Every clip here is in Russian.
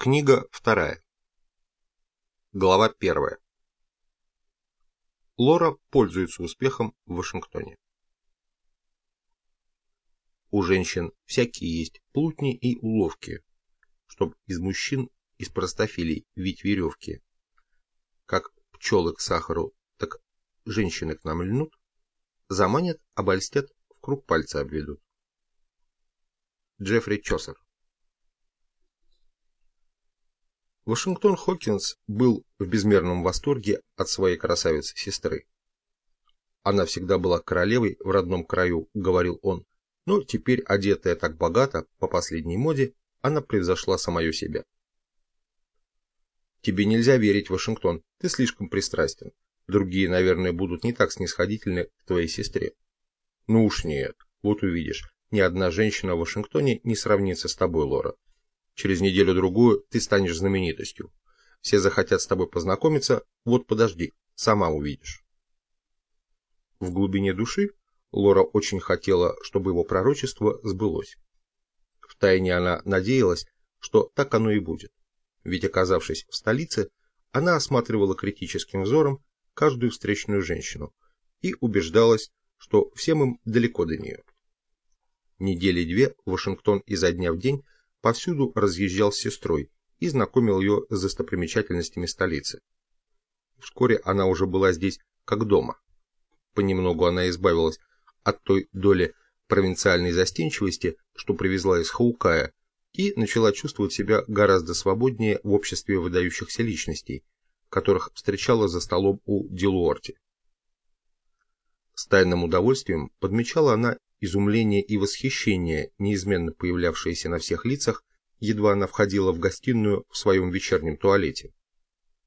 Книга вторая. Глава первая. Лора пользуется успехом в Вашингтоне. У женщин всякие есть плутни и уловки, чтоб из мужчин, из простофилей вить веревки. Как пчелы к сахару, так женщины к нам льнут, заманят, обольстят, в круг пальца обведут. Джеффри Чосер Вашингтон Хокинс был в безмерном восторге от своей красавицы-сестры. Она всегда была королевой в родном краю, говорил он, но теперь, одетая так богато, по последней моде, она превзошла самую себя. Тебе нельзя верить, Вашингтон, ты слишком пристрастен. Другие, наверное, будут не так снисходительны к твоей сестре. Ну уж нет, вот увидишь, ни одна женщина в Вашингтоне не сравнится с тобой, Лора. Через неделю-другую ты станешь знаменитостью. Все захотят с тобой познакомиться, вот подожди, сама увидишь. В глубине души Лора очень хотела, чтобы его пророчество сбылось. Втайне она надеялась, что так оно и будет. Ведь оказавшись в столице, она осматривала критическим взором каждую встречную женщину и убеждалась, что всем им далеко до нее. Недели две Вашингтон изо дня в день повсюду разъезжал с сестрой и знакомил ее с достопримечательностями столицы. Вскоре она уже была здесь как дома. Понемногу она избавилась от той доли провинциальной застенчивости, что привезла из Хаукая, и начала чувствовать себя гораздо свободнее в обществе выдающихся личностей, которых встречала за столом у Дилуорти. С тайным удовольствием подмечала она изумление и восхищение, неизменно появлявшиеся на всех лицах, едва она входила в гостиную в своем вечернем туалете.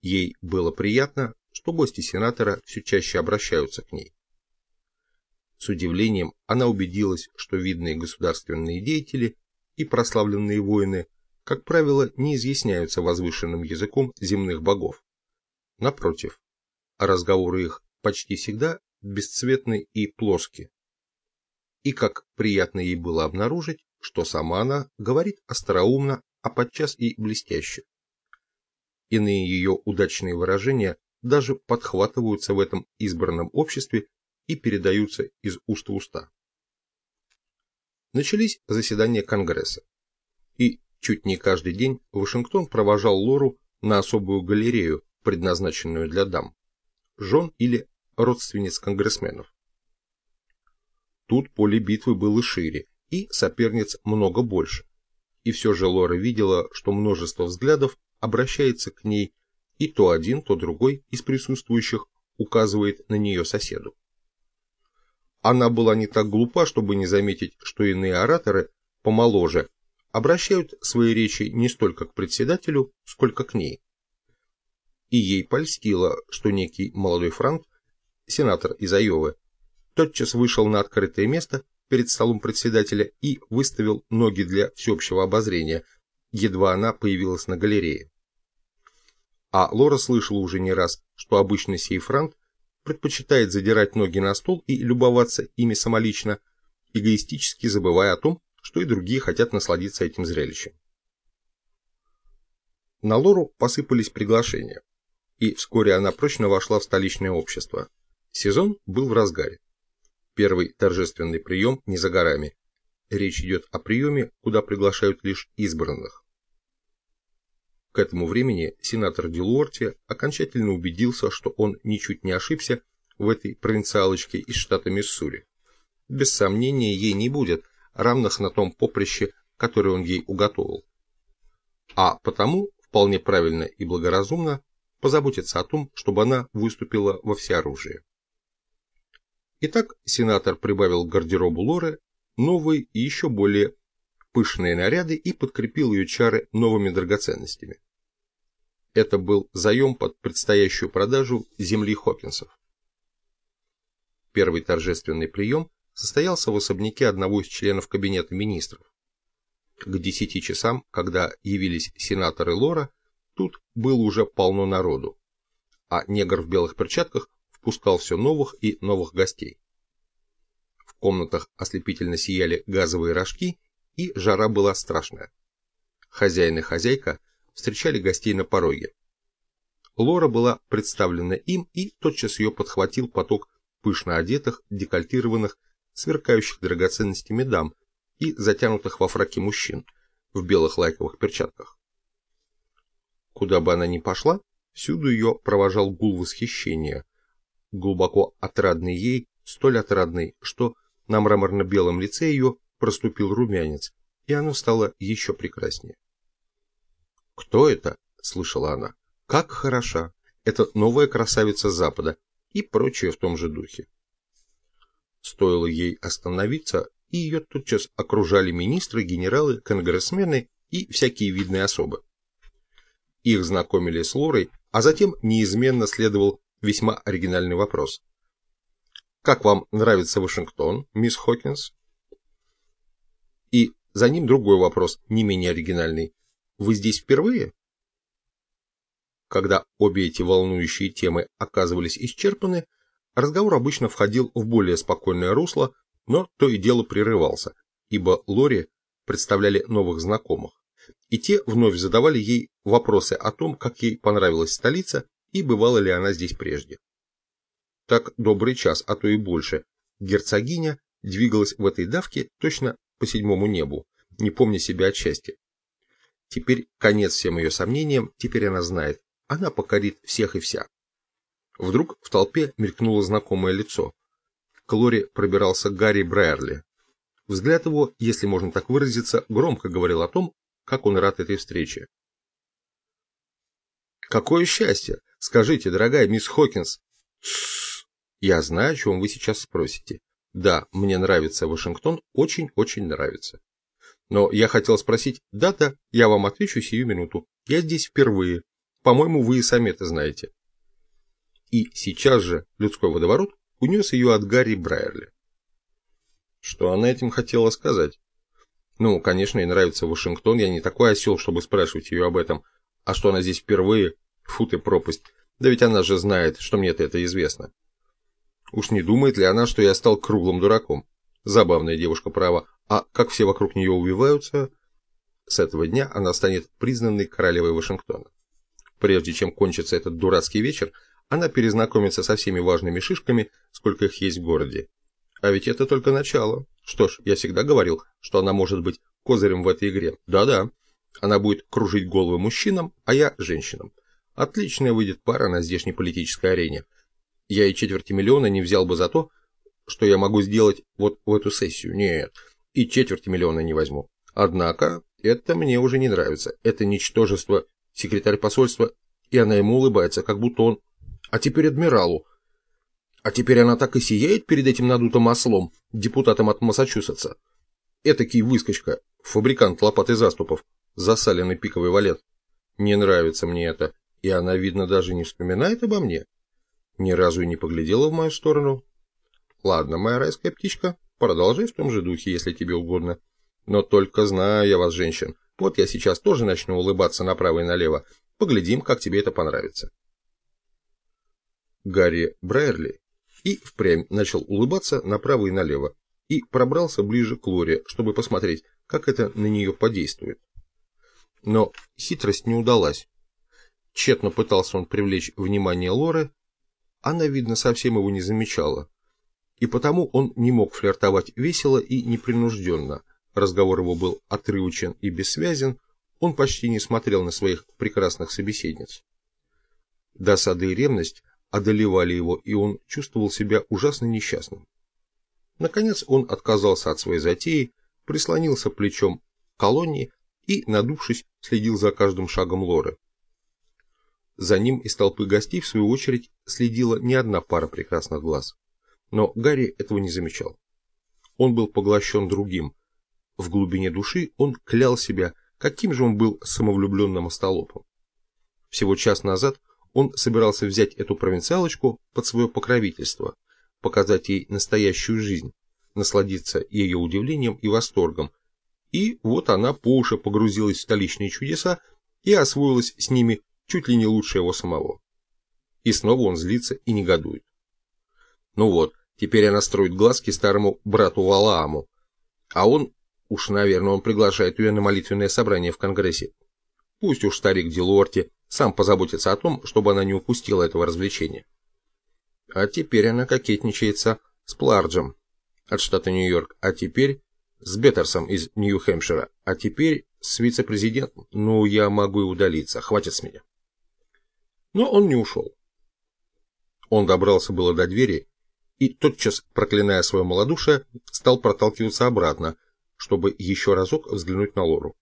Ей было приятно, что гости сенатора все чаще обращаются к ней. С удивлением она убедилась, что видные государственные деятели и прославленные воины, как правило, не изъясняются возвышенным языком земных богов. Напротив, разговоры их почти всегда бесцветны и плоски, и как приятно ей было обнаружить, что сама она говорит остроумно, а подчас и блестяще. Иные ее удачные выражения даже подхватываются в этом избранном обществе и передаются из уст в уста. Начались заседания Конгресса, и чуть не каждый день Вашингтон провожал Лору на особую галерею, предназначенную для дам, жен или родственниц конгрессменов. Тут поле битвы было шире, и соперниц много больше. И все же Лора видела, что множество взглядов обращается к ней, и то один, то другой из присутствующих указывает на нее соседу. Она была не так глупа, чтобы не заметить, что иные ораторы, помоложе, обращают свои речи не столько к председателю, сколько к ней. И ей польстило, что некий молодой франк, сенатор из Айовы, тотчас вышел на открытое место перед столом председателя и выставил ноги для всеобщего обозрения, едва она появилась на галерее. А Лора слышала уже не раз, что обычно сей франк предпочитает задирать ноги на стол и любоваться ими самолично, эгоистически забывая о том, что и другие хотят насладиться этим зрелищем. На Лору посыпались приглашения, и вскоре она прочно вошла в столичное общество. Сезон был в разгаре. Первый торжественный прием не за горами. Речь идет о приеме, куда приглашают лишь избранных. К этому времени сенатор Дилуорти окончательно убедился, что он ничуть не ошибся в этой провинциалочке из штата Миссури. Без сомнения, ей не будет равных на том поприще, которое он ей уготовил. А потому вполне правильно и благоразумно позаботиться о том, чтобы она выступила во всеоружие. Итак, сенатор прибавил к гардеробу Лоры новые и еще более пышные наряды и подкрепил ее чары новыми драгоценностями. Это был заем под предстоящую продажу земли Хокинсов. Первый торжественный прием состоялся в особняке одного из членов кабинета министров. К десяти часам, когда явились сенатор и Лора, тут было уже полно народу, а негр в белых перчатках впускал все новых и новых гостей. В комнатах ослепительно сияли газовые рожки, и жара была страшная. Хозяин и хозяйка встречали гостей на пороге. Лора была представлена им, и тотчас ее подхватил поток пышно одетых, декольтированных, сверкающих драгоценностями дам и затянутых во фраки мужчин в белых лайковых перчатках. Куда бы она ни пошла, всюду ее провожал гул восхищения, глубоко отрадный ей, столь отрадный, что на мраморно-белом лице ее проступил румянец, и оно стало еще прекраснее. «Кто это?» — слышала она. «Как хороша! Это новая красавица Запада!» и прочее в том же духе. Стоило ей остановиться, и ее тотчас окружали министры, генералы, конгрессмены и всякие видные особы. Их знакомили с Лорой, а затем неизменно следовал весьма оригинальный вопрос. «Как вам нравится Вашингтон, мисс Хокинс?» И за ним другой вопрос, не менее оригинальный. «Вы здесь впервые?» Когда обе эти волнующие темы оказывались исчерпаны, разговор обычно входил в более спокойное русло, но то и дело прерывался, ибо Лори представляли новых знакомых, и те вновь задавали ей вопросы о том, как ей понравилась столица и бывала ли она здесь прежде. Так добрый час, а то и больше, герцогиня двигалась в этой давке точно по седьмому небу, не помня себя от счастья. Теперь конец всем ее сомнениям, теперь она знает, она покорит всех и вся. Вдруг в толпе мелькнуло знакомое лицо. К Лоре пробирался Гарри Брайерли. Взгляд его, если можно так выразиться, громко говорил о том, как он рад этой встрече. «Какое счастье! Скажите, дорогая мисс Хокинс!» «Я знаю, о чем вы сейчас спросите. Да, мне нравится Вашингтон, очень-очень нравится. Но я хотел спросить, да-да, я вам отвечу сию минуту. Я здесь впервые. По-моему, вы и сами это знаете. И сейчас же людской водоворот унес ее от Гарри Брайерли. Что она этим хотела сказать? Ну, конечно, ей нравится Вашингтон, я не такой осел, чтобы спрашивать ее об этом. А что она здесь впервые? Фу ты пропасть. Да ведь она же знает, что мне-то это известно. Уж не думает ли она, что я стал круглым дураком? Забавная девушка права. А как все вокруг нее убиваются? С этого дня она станет признанной королевой Вашингтона. Прежде чем кончится этот дурацкий вечер, она перезнакомится со всеми важными шишками, сколько их есть в городе. А ведь это только начало. Что ж, я всегда говорил, что она может быть козырем в этой игре. Да-да. Она будет кружить головы мужчинам, а я женщинам. Отличная выйдет пара на здешней политической арене я и четверти миллиона не взял бы за то, что я могу сделать вот в эту сессию. Нет, и четверти миллиона не возьму. Однако, это мне уже не нравится. Это ничтожество, секретарь посольства, и она ему улыбается, как будто он... А теперь адмиралу. А теперь она так и сияет перед этим надутым ослом, депутатом от Массачусетса. Этакий выскочка, фабрикант лопат и заступов, засаленный пиковый валет. Не нравится мне это, и она, видно, даже не вспоминает обо мне. Ни разу и не поглядела в мою сторону. Ладно, моя райская птичка, продолжай в том же духе, если тебе угодно. Но только знаю я вас, женщин. Вот я сейчас тоже начну улыбаться направо и налево. Поглядим, как тебе это понравится. Гарри Брайерли и впрямь начал улыбаться направо и налево и пробрался ближе к Лоре, чтобы посмотреть, как это на нее подействует. Но хитрость не удалась. Тщетно пытался он привлечь внимание Лоры, она, видно, совсем его не замечала. И потому он не мог флиртовать весело и непринужденно. Разговор его был отрывочен и бессвязен, он почти не смотрел на своих прекрасных собеседниц. Досада и ревность одолевали его, и он чувствовал себя ужасно несчастным. Наконец он отказался от своей затеи, прислонился плечом к колонне и, надувшись, следил за каждым шагом Лоры. За ним из толпы гостей, в свою очередь, следила не одна пара прекрасных глаз. Но Гарри этого не замечал. Он был поглощен другим. В глубине души он клял себя, каким же он был самовлюбленным остолопом. Всего час назад он собирался взять эту провинциалочку под свое покровительство, показать ей настоящую жизнь, насладиться ее удивлением и восторгом. И вот она по уши погрузилась в столичные чудеса и освоилась с ними чуть ли не лучше его самого. И снова он злится и негодует. Ну вот, теперь она строит глазки старому брату Валааму, а он, уж, наверное, он приглашает ее на молитвенное собрание в Конгрессе. Пусть уж старик Дилорти сам позаботится о том, чтобы она не упустила этого развлечения. А теперь она кокетничается с Пларджем от штата Нью-Йорк, а теперь с Беттерсом из Нью-Хэмпшира, а теперь с вице-президентом. Ну, я могу и удалиться, хватит с меня. Но он не ушел. Он добрался было до двери и, тотчас проклиная свое малодушие, стал проталкиваться обратно, чтобы еще разок взглянуть на Лору.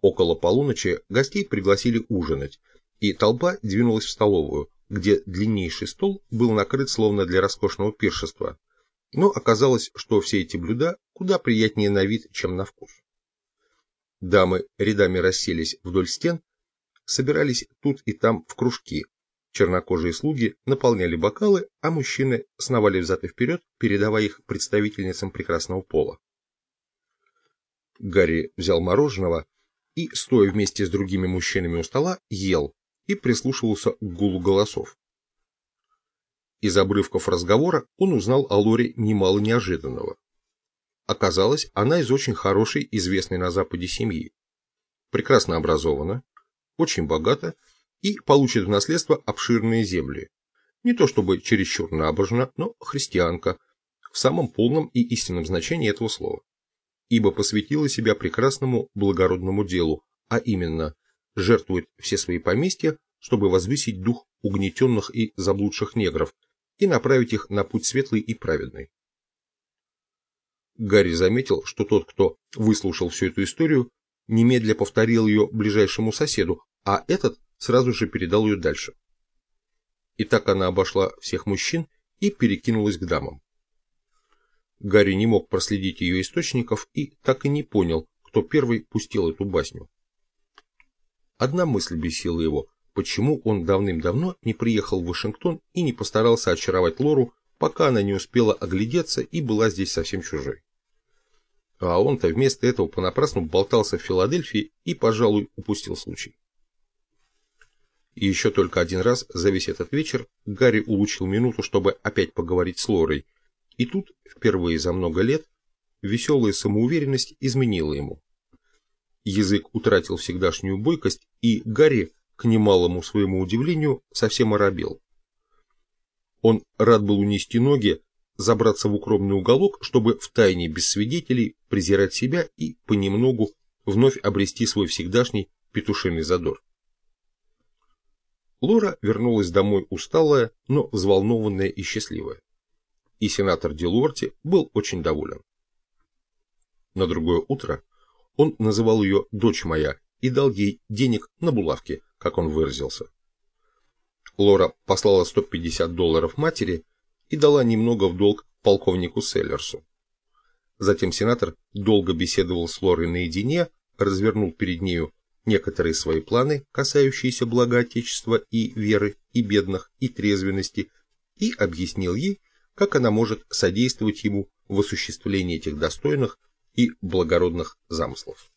Около полуночи гостей пригласили ужинать, и толпа двинулась в столовую, где длиннейший стол был накрыт словно для роскошного пиршества. Но оказалось, что все эти блюда куда приятнее на вид, чем на вкус. Дамы рядами расселись вдоль стен, собирались тут и там в кружки. Чернокожие слуги наполняли бокалы, а мужчины сновали взад и вперед, передавая их представительницам прекрасного пола. Гарри взял мороженого и, стоя вместе с другими мужчинами у стола, ел и прислушивался к гулу голосов. Из обрывков разговора он узнал о Лоре немало неожиданного. Оказалось, она из очень хорошей, известной на Западе семьи. Прекрасно образована, очень богата и получит в наследство обширные земли. Не то чтобы чересчур набожна, но христианка, в самом полном и истинном значении этого слова ибо посвятила себя прекрасному благородному делу, а именно жертвует все свои поместья, чтобы возвысить дух угнетенных и заблудших негров и направить их на путь светлый и праведный. Гарри заметил, что тот, кто выслушал всю эту историю, немедля повторил ее ближайшему соседу, а этот сразу же передал ее дальше. И так она обошла всех мужчин и перекинулась к дамам. Гарри не мог проследить ее источников и так и не понял, кто первый пустил эту басню. Одна мысль бесила его, почему он давным-давно не приехал в Вашингтон и не постарался очаровать Лору, пока она не успела оглядеться и была здесь совсем чужой. А он-то вместо этого понапрасну болтался в Филадельфии и, пожалуй, упустил случай. И еще только один раз за весь этот вечер Гарри улучил минуту, чтобы опять поговорить с Лорой, и тут, впервые за много лет, веселая самоуверенность изменила ему. Язык утратил всегдашнюю бойкость, и Гарри, к немалому своему удивлению, совсем оробел. Он рад был унести ноги, забраться в укромный уголок, чтобы втайне без свидетелей презирать себя и понемногу вновь обрести свой всегдашний петушиный задор. Лора вернулась домой усталая, но взволнованная и счастливая и сенатор Дилуорти был очень доволен. На другое утро он называл ее «дочь моя» и дал ей денег на булавки, как он выразился. Лора послала 150 долларов матери и дала немного в долг полковнику Селлерсу. Затем сенатор долго беседовал с Лорой наедине, развернул перед нею некоторые свои планы, касающиеся блага Отечества и веры, и бедных, и трезвенности, и объяснил ей, как она может содействовать ему в осуществлении этих достойных и благородных замыслов.